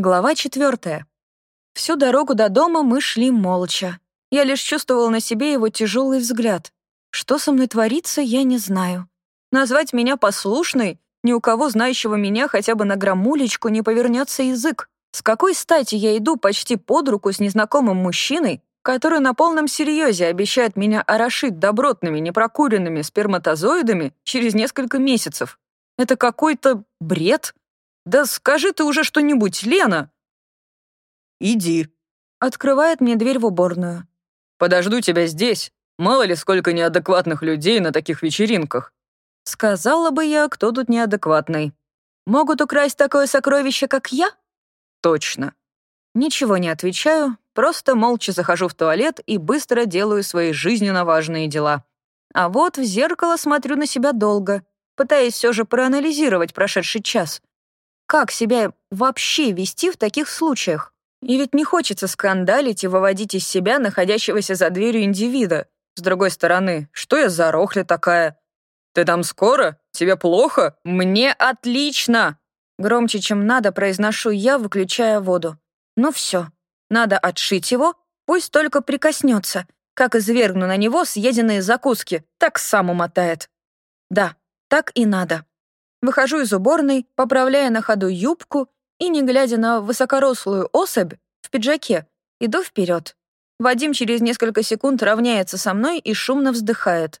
Глава четвертая. Всю дорогу до дома мы шли молча. Я лишь чувствовала на себе его тяжелый взгляд. Что со мной творится, я не знаю. Назвать меня послушной, ни у кого знающего меня хотя бы на граммулечку не повернется язык. С какой стати я иду почти под руку с незнакомым мужчиной, который на полном серьезе обещает меня орошить добротными непрокуренными сперматозоидами через несколько месяцев? Это какой-то бред? «Да скажи ты уже что-нибудь, Лена!» «Иди», — открывает мне дверь в уборную. «Подожду тебя здесь. Мало ли сколько неадекватных людей на таких вечеринках». Сказала бы я, кто тут неадекватный. Могут украсть такое сокровище, как я? Точно. Ничего не отвечаю, просто молча захожу в туалет и быстро делаю свои жизненно важные дела. А вот в зеркало смотрю на себя долго, пытаясь все же проанализировать прошедший час. Как себя вообще вести в таких случаях? И ведь не хочется скандалить и выводить из себя находящегося за дверью индивида. С другой стороны, что я за рохля такая? «Ты там скоро? Тебе плохо? Мне отлично!» Громче, чем надо, произношу я, выключая воду. Ну все, надо отшить его, пусть только прикоснется. Как извергну на него съеденные закуски, так сам умотает. Да, так и надо. Выхожу из уборной, поправляя на ходу юбку и, не глядя на высокорослую особь в пиджаке, иду вперед. Вадим через несколько секунд равняется со мной и шумно вздыхает.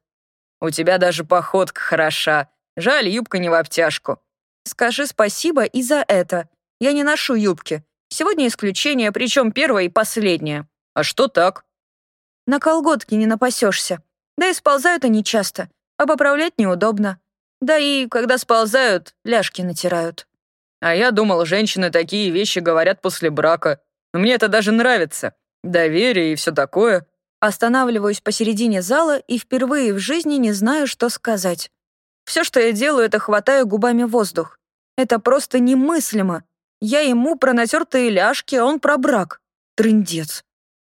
«У тебя даже походка хороша. Жаль, юбка не в обтяжку». «Скажи спасибо и за это. Я не ношу юбки. Сегодня исключение, причем первое и последнее». «А что так?» «На колготки не напасешься. Да и сползают они часто, а поправлять неудобно. Да и, когда сползают, ляжки натирают. А я думал, женщины такие вещи говорят после брака. Мне это даже нравится. Доверие и все такое. Останавливаюсь посередине зала и впервые в жизни не знаю, что сказать. Все, что я делаю, это хватаю губами воздух. Это просто немыслимо. Я ему про натертые ляжки, а он про брак. Трындец.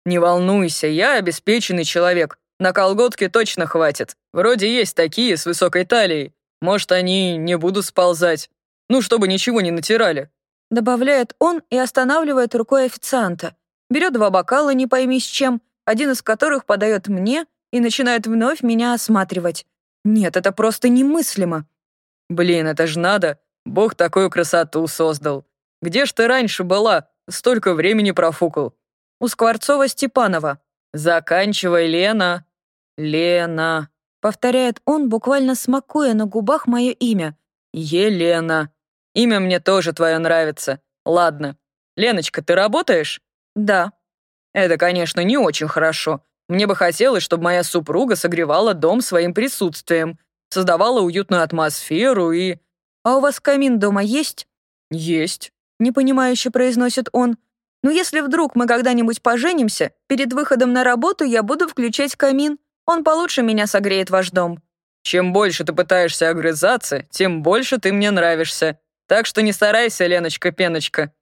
Не волнуйся, я обеспеченный человек. На колготке точно хватит. Вроде есть такие с высокой талией. Может, они не будут сползать. Ну, чтобы ничего не натирали». Добавляет он и останавливает рукой официанта. Берет два бокала, не пойми с чем, один из которых подает мне и начинает вновь меня осматривать. Нет, это просто немыслимо. Блин, это ж надо. Бог такую красоту создал. Где ж ты раньше была? Столько времени профукал. У Скворцова-Степанова. Заканчивай, Лена. Лена. Повторяет он, буквально смакуя на губах мое имя. «Елена. Имя мне тоже твое нравится. Ладно. Леночка, ты работаешь?» «Да». «Это, конечно, не очень хорошо. Мне бы хотелось, чтобы моя супруга согревала дом своим присутствием, создавала уютную атмосферу и...» «А у вас камин дома есть?» «Есть», — непонимающе произносит он. «Ну если вдруг мы когда-нибудь поженимся, перед выходом на работу я буду включать камин. Он получше меня согреет ваш дом». «Чем больше ты пытаешься огрызаться, тем больше ты мне нравишься. Так что не старайся, Леночка-пеночка.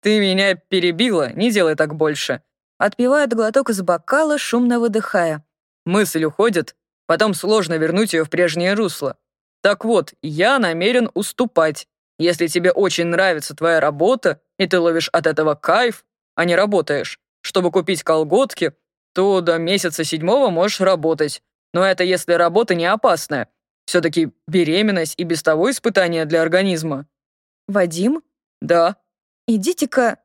Ты меня перебила, не делай так больше». Отпивает глоток из бокала, шумно выдыхая. Мысль уходит, потом сложно вернуть ее в прежнее русло. Так вот, я намерен уступать. Если тебе очень нравится твоя работа, и ты ловишь от этого кайф, а не работаешь, чтобы купить колготки, то до месяца седьмого можешь работать. Но это если работа не опасная. Все-таки беременность и без того испытание для организма». «Вадим?» «Да». «Идите-ка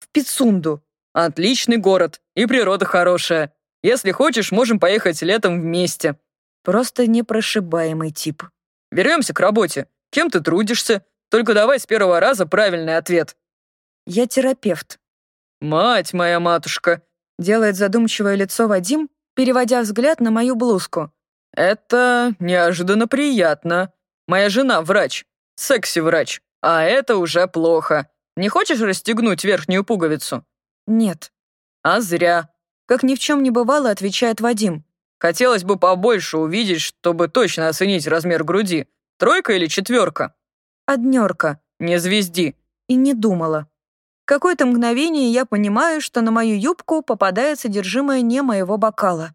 в Пицунду». «Отличный город, и природа хорошая. Если хочешь, можем поехать летом вместе». Просто непрошибаемый тип. Вернемся к работе. Кем ты трудишься? Только давай с первого раза правильный ответ. Я терапевт. Мать моя матушка, Делает задумчивое лицо Вадим, переводя взгляд на мою блузку. «Это неожиданно приятно. Моя жена врач, секси-врач, а это уже плохо. Не хочешь расстегнуть верхнюю пуговицу?» «Нет». «А зря». Как ни в чем не бывало, отвечает Вадим. «Хотелось бы побольше увидеть, чтобы точно оценить размер груди. Тройка или четверка?» «Однерка». «Не звезди». И не думала. Какое-то мгновение я понимаю, что на мою юбку попадает содержимое не моего бокала.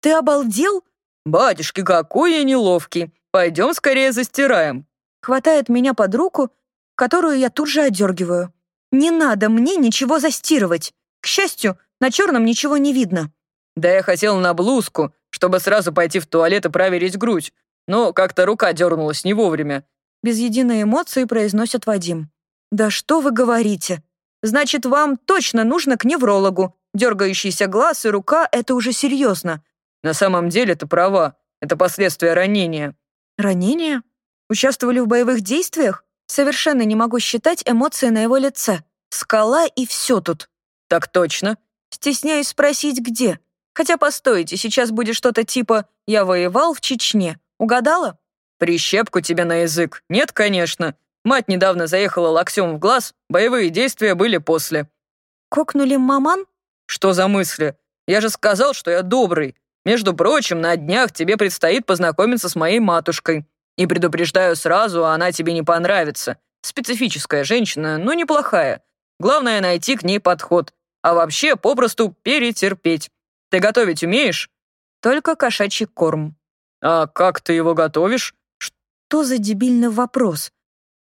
«Ты обалдел?» «Батюшки, какой я неловкий! Пойдем скорее застираем!» Хватает меня под руку, которую я тут же отдергиваю. Не надо мне ничего застирывать. К счастью, на черном ничего не видно. Да я хотел на блузку, чтобы сразу пойти в туалет и проверить грудь, но как-то рука дернулась не вовремя. Без единой эмоции произносит Вадим. «Да что вы говорите? Значит, вам точно нужно к неврологу. Дергающийся глаз и рука — это уже серьезно». «На самом деле ты права. Это последствия ранения». «Ранения? Участвовали в боевых действиях? Совершенно не могу считать эмоции на его лице. Скала и все тут». «Так точно». «Стесняюсь спросить, где. Хотя, постойте, сейчас будет что-то типа «я воевал в Чечне». Угадала?» «Прищепку тебе на язык. Нет, конечно. Мать недавно заехала локтем в глаз, боевые действия были после». «Кокнули маман?» «Что за мысли? Я же сказал, что я добрый. Между прочим, на днях тебе предстоит познакомиться с моей матушкой. И предупреждаю сразу, она тебе не понравится. Специфическая женщина, но неплохая. Главное найти к ней подход. А вообще, попросту перетерпеть. Ты готовить умеешь?» «Только кошачий корм». «А как ты его готовишь?» «Что за дебильный вопрос?»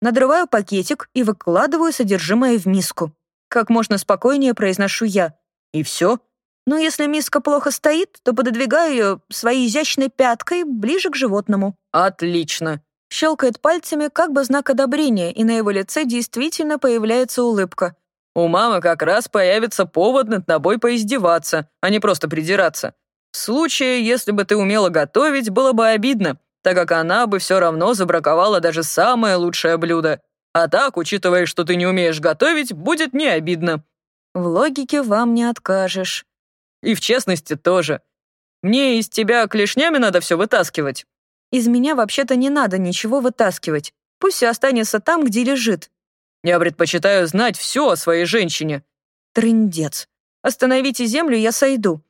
Надрываю пакетик и выкладываю содержимое в миску. Как можно спокойнее произношу я. И все. Но если миска плохо стоит, то пододвигаю ее своей изящной пяткой ближе к животному. Отлично. Щелкает пальцами, как бы знак одобрения, и на его лице действительно появляется улыбка. У мамы как раз появится повод над тобой поиздеваться, а не просто придираться. В случае, если бы ты умела готовить, было бы обидно, так как она бы все равно забраковала даже самое лучшее блюдо. А так, учитывая, что ты не умеешь готовить, будет не обидно. В логике вам не откажешь. И в честности тоже. Мне из тебя клешнями надо все вытаскивать. Из меня вообще-то не надо ничего вытаскивать. Пусть все останется там, где лежит. Я предпочитаю знать все о своей женщине. Трындец. Остановите землю, я сойду.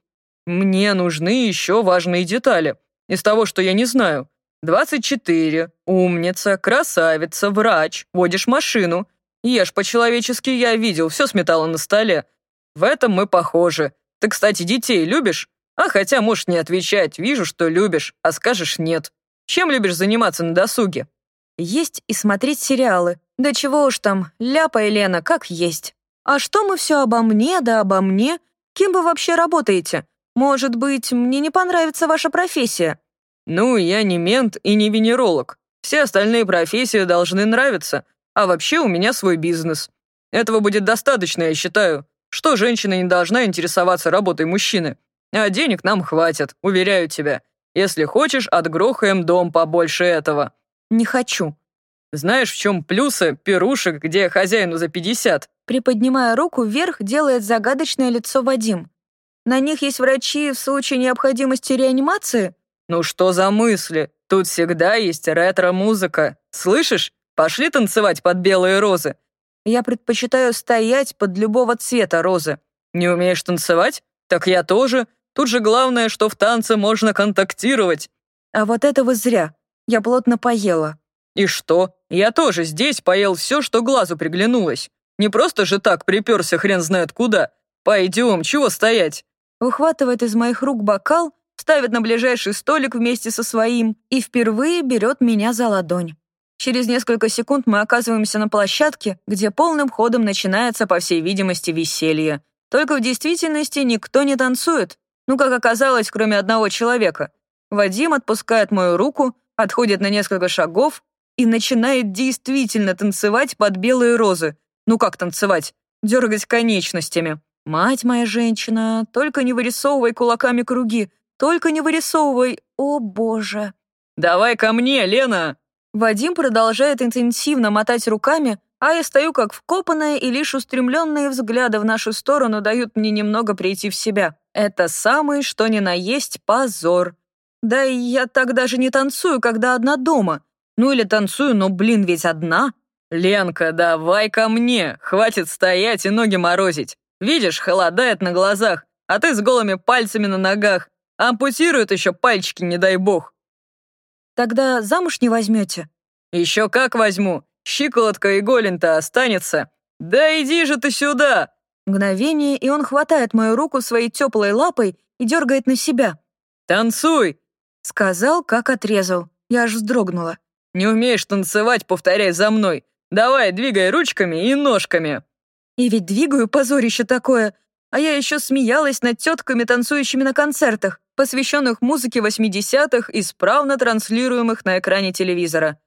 Мне нужны еще важные детали. Из того, что я не знаю. 24. Умница, красавица, врач, водишь машину. Ешь по-человечески, я видел, все сметало на столе. В этом мы похожи. Ты, кстати, детей любишь? А хотя можешь не отвечать, вижу, что любишь, а скажешь нет. Чем любишь заниматься на досуге? Есть и смотреть сериалы. Да чего уж там, ляпа Елена, как есть. А что мы все обо мне, да обо мне? Кем вы вообще работаете? Может быть, мне не понравится ваша профессия? Ну, я не мент и не венеролог. Все остальные профессии должны нравиться. А вообще у меня свой бизнес. Этого будет достаточно, я считаю что женщина не должна интересоваться работой мужчины. А денег нам хватит, уверяю тебя. Если хочешь, отгрохаем дом побольше этого». «Не хочу». «Знаешь, в чем плюсы пирушек, где хозяину за 50?» Приподнимая руку вверх, делает загадочное лицо Вадим. «На них есть врачи в случае необходимости реанимации?» «Ну что за мысли? Тут всегда есть ретро-музыка. Слышишь? Пошли танцевать под белые розы. Я предпочитаю стоять под любого цвета розы. Не умеешь танцевать? Так я тоже. Тут же главное, что в танце можно контактировать. А вот это вы зря. Я плотно поела. И что? Я тоже здесь поел все, что глазу приглянулось. Не просто же так приперся хрен знает куда. Пойдем, чего стоять? Ухватывает из моих рук бокал, ставит на ближайший столик вместе со своим и впервые берет меня за ладонь. Через несколько секунд мы оказываемся на площадке, где полным ходом начинается, по всей видимости, веселье. Только в действительности никто не танцует. Ну, как оказалось, кроме одного человека. Вадим отпускает мою руку, отходит на несколько шагов и начинает действительно танцевать под белые розы. Ну как танцевать? Дергать конечностями. Мать моя женщина, только не вырисовывай кулаками круги, только не вырисовывай, о боже. «Давай ко мне, Лена!» Вадим продолжает интенсивно мотать руками, а я стою как вкопанная, и лишь устремленные взгляды в нашу сторону дают мне немного прийти в себя. Это самый, что ни на есть, позор. Да и я так даже не танцую, когда одна дома. Ну или танцую, но, блин, ведь одна. «Ленка, давай ко мне! Хватит стоять и ноги морозить! Видишь, холодает на глазах, а ты с голыми пальцами на ногах. Ампутируют еще пальчики, не дай бог!» Тогда замуж не возьмете? Еще как возьму. Щиколотка и голень-то останется. Да иди же ты сюда! Мгновение, и он хватает мою руку своей теплой лапой и дергает на себя. «Танцуй!» Сказал, как отрезал. Я аж вздрогнула. «Не умеешь танцевать, повторяй за мной. Давай, двигай ручками и ножками». И ведь двигаю позорище такое. А я еще смеялась над тетками, танцующими на концертах, посвященных музыке 80-х, исправно транслируемых на экране телевизора.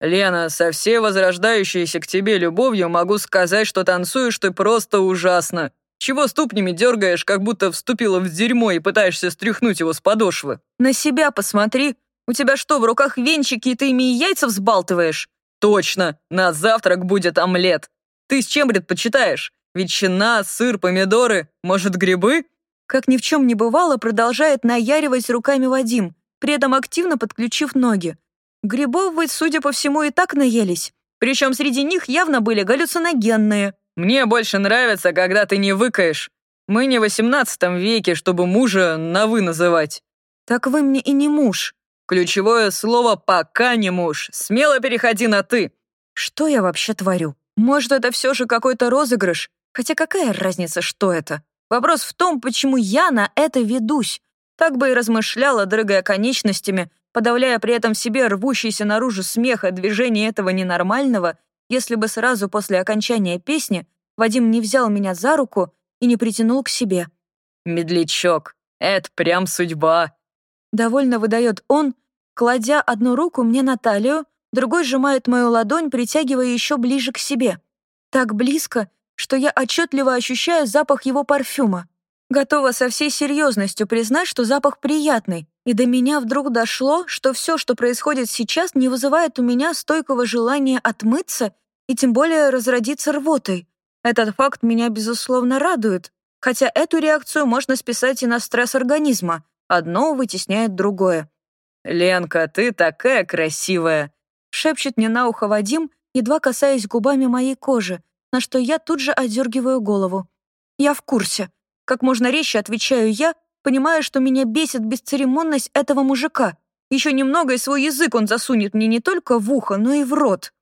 «Лена, со всей возрождающейся к тебе любовью могу сказать, что танцуешь ты просто ужасно. Чего ступнями дергаешь, как будто вступила в дерьмо и пытаешься стряхнуть его с подошвы?» «На себя посмотри. У тебя что, в руках венчики, и ты ими яйца взбалтываешь?» «Точно, на завтрак будет омлет. Ты с чем предпочитаешь? Ветчина, сыр, помидоры, может, грибы?» Как ни в чем не бывало, продолжает наяривать руками Вадим, при этом активно подключив ноги. Грибов вы, судя по всему, и так наелись. Причем среди них явно были галлюциногенные. «Мне больше нравится, когда ты не выкаешь. Мы не в восемнадцатом веке, чтобы мужа на «вы» называть». «Так вы мне и не муж». Ключевое слово «пока не муж». Смело переходи на «ты». Что я вообще творю? Может, это все же какой-то розыгрыш? Хотя какая разница, что это? Вопрос в том, почему я на это ведусь. Так бы и размышляла, дрыгая конечностями, подавляя при этом в себе рвущийся наружу смех от движения этого ненормального, если бы сразу после окончания песни Вадим не взял меня за руку и не притянул к себе. «Медлячок, это прям судьба!» Довольно выдает он, кладя одну руку мне на талию, другой сжимает мою ладонь, притягивая еще ближе к себе. Так близко, что я отчетливо ощущаю запах его парфюма. Готова со всей серьезностью признать, что запах приятный, и до меня вдруг дошло, что все, что происходит сейчас, не вызывает у меня стойкого желания отмыться и тем более разродиться рвотой. Этот факт меня, безусловно, радует, хотя эту реакцию можно списать и на стресс организма. Одно вытесняет другое. «Ленка, ты такая красивая!» шепчет мне на ухо Вадим, едва касаясь губами моей кожи, на что я тут же отдергиваю голову. Я в курсе. Как можно резче отвечаю я, понимая, что меня бесит бесцеремонность этого мужика. Еще немного, и свой язык он засунет мне не только в ухо, но и в рот.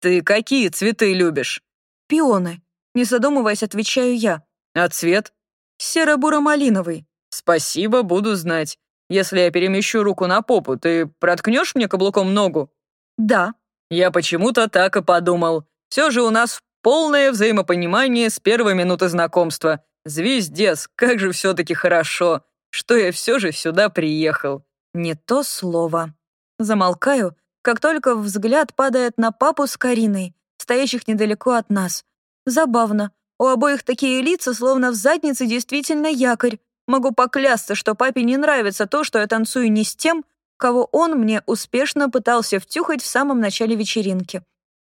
«Ты какие цветы любишь?» «Пионы», — не задумываясь, отвечаю я. «А цвет?» «Серо-буро-малиновый». «Спасибо, буду знать. Если я перемещу руку на попу, ты проткнешь мне каблуком ногу?» «Да». «Я почему-то так и подумал. Все же у нас Полное взаимопонимание с первой минуты знакомства. Звездец, как же все-таки хорошо, что я все же сюда приехал. Не то слово. Замолкаю, как только взгляд падает на папу с Кариной, стоящих недалеко от нас. Забавно. У обоих такие лица, словно в заднице действительно якорь. Могу поклясться, что папе не нравится то, что я танцую не с тем, кого он мне успешно пытался втюхать в самом начале вечеринки.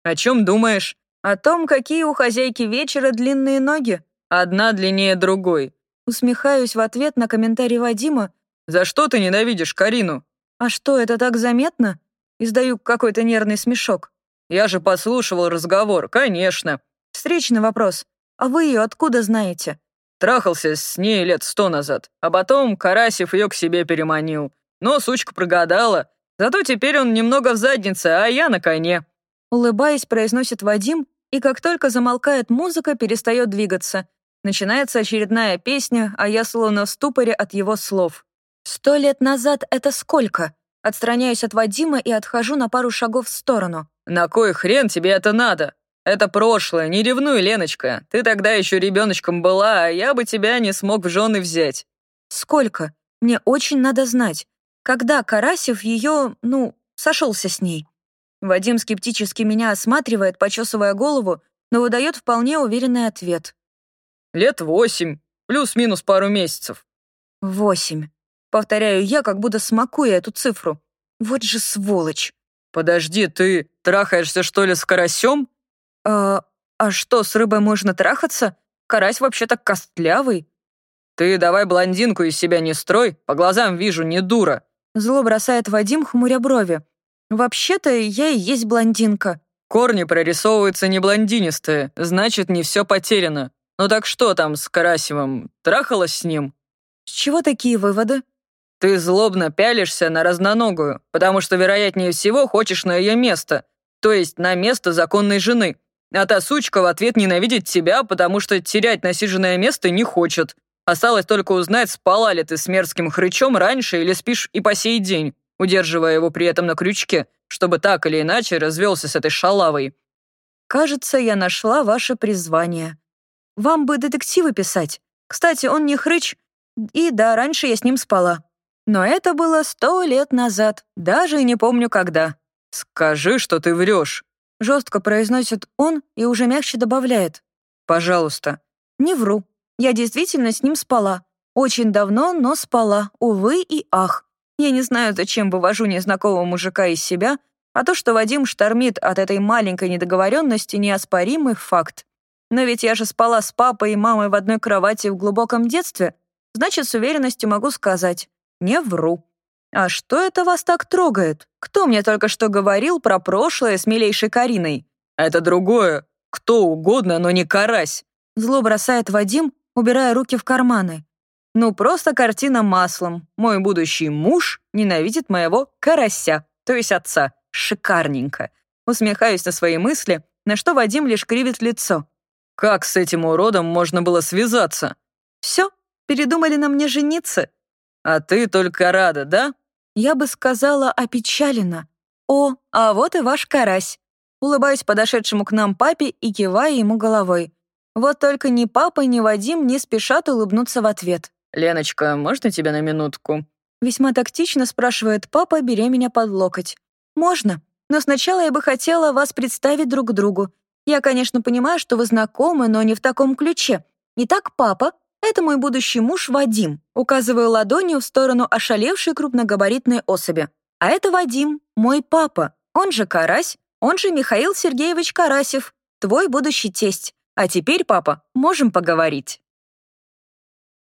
«О чем думаешь?» О том, какие у хозяйки вечера длинные ноги. Одна длиннее другой. Усмехаюсь в ответ на комментарий Вадима. За что ты ненавидишь Карину? А что, это так заметно? Издаю какой-то нервный смешок. Я же послушивал разговор, конечно. Встречный вопрос. А вы ее откуда знаете? Трахался с ней лет сто назад, а потом Карасев ее к себе переманил. Но сучка прогадала. Зато теперь он немного в заднице, а я на коне. Улыбаясь, произносит Вадим, и как только замолкает музыка, перестает двигаться. Начинается очередная песня, а я словно в ступоре от его слов. «Сто лет назад это сколько?» Отстраняюсь от Вадима и отхожу на пару шагов в сторону. «На кой хрен тебе это надо? Это прошлое, не ревнуй, Леночка. Ты тогда еще ребеночком была, а я бы тебя не смог в жены взять». «Сколько? Мне очень надо знать. Когда Карасев ее, ну, сошелся с ней?» Вадим скептически меня осматривает, почесывая голову, но выдает вполне уверенный ответ. «Лет восемь, плюс-минус пару месяцев». «Восемь», — повторяю я, как будто смакуя эту цифру. «Вот же сволочь». «Подожди, ты трахаешься, что ли, с карасем?» «А, а что, с рыбой можно трахаться? Карась вообще-то костлявый». «Ты давай блондинку из себя не строй, по глазам вижу, не дура». Зло бросает Вадим, хмуря брови. «Вообще-то я и есть блондинка». «Корни прорисовываются не блондинистые, значит, не все потеряно. Ну так что там с Карасимом? Трахалась с ним?» «С чего такие выводы?» «Ты злобно пялишься на разноногую, потому что, вероятнее всего, хочешь на ее место, то есть на место законной жены. А та сучка в ответ ненавидит тебя, потому что терять насиженное место не хочет. Осталось только узнать, спала ли ты с мерзким хрычом раньше или спишь и по сей день удерживая его при этом на крючке, чтобы так или иначе развелся с этой шалавой. «Кажется, я нашла ваше призвание». вам бы детективы писать. Кстати, он не хрыч, и да, раньше я с ним спала. Но это было сто лет назад, даже не помню когда. «Скажи, что ты врешь», — жестко произносит он и уже мягче добавляет. «Пожалуйста». «Не вру. Я действительно с ним спала. Очень давно, но спала, увы и ах. Я не знаю, зачем вывожу незнакомого мужика из себя, а то, что Вадим штормит от этой маленькой недоговоренности, неоспоримый факт. Но ведь я же спала с папой и мамой в одной кровати в глубоком детстве, значит, с уверенностью могу сказать, не вру. А что это вас так трогает? Кто мне только что говорил про прошлое с милейшей Кариной? Это другое. Кто угодно, но не карась. Зло бросает Вадим, убирая руки в карманы. Ну, просто картина маслом. Мой будущий муж ненавидит моего карася, то есть отца. Шикарненько. Усмехаюсь на свои мысли, на что Вадим лишь кривит лицо. Как с этим уродом можно было связаться? Все, передумали на мне жениться. А ты только рада, да? Я бы сказала опечалена. О, а вот и ваш карась. Улыбаюсь подошедшему к нам папе и киваю ему головой. Вот только ни папа, ни Вадим не спешат улыбнуться в ответ. «Леночка, можно тебя на минутку?» Весьма тактично спрашивает папа, беря меня под локоть. «Можно, но сначала я бы хотела вас представить друг другу. Я, конечно, понимаю, что вы знакомы, но не в таком ключе. Итак, папа — это мой будущий муж Вадим. Указываю ладонью в сторону ошалевшей крупногабаритной особи. А это Вадим, мой папа, он же Карась, он же Михаил Сергеевич Карасев, твой будущий тесть. А теперь, папа, можем поговорить».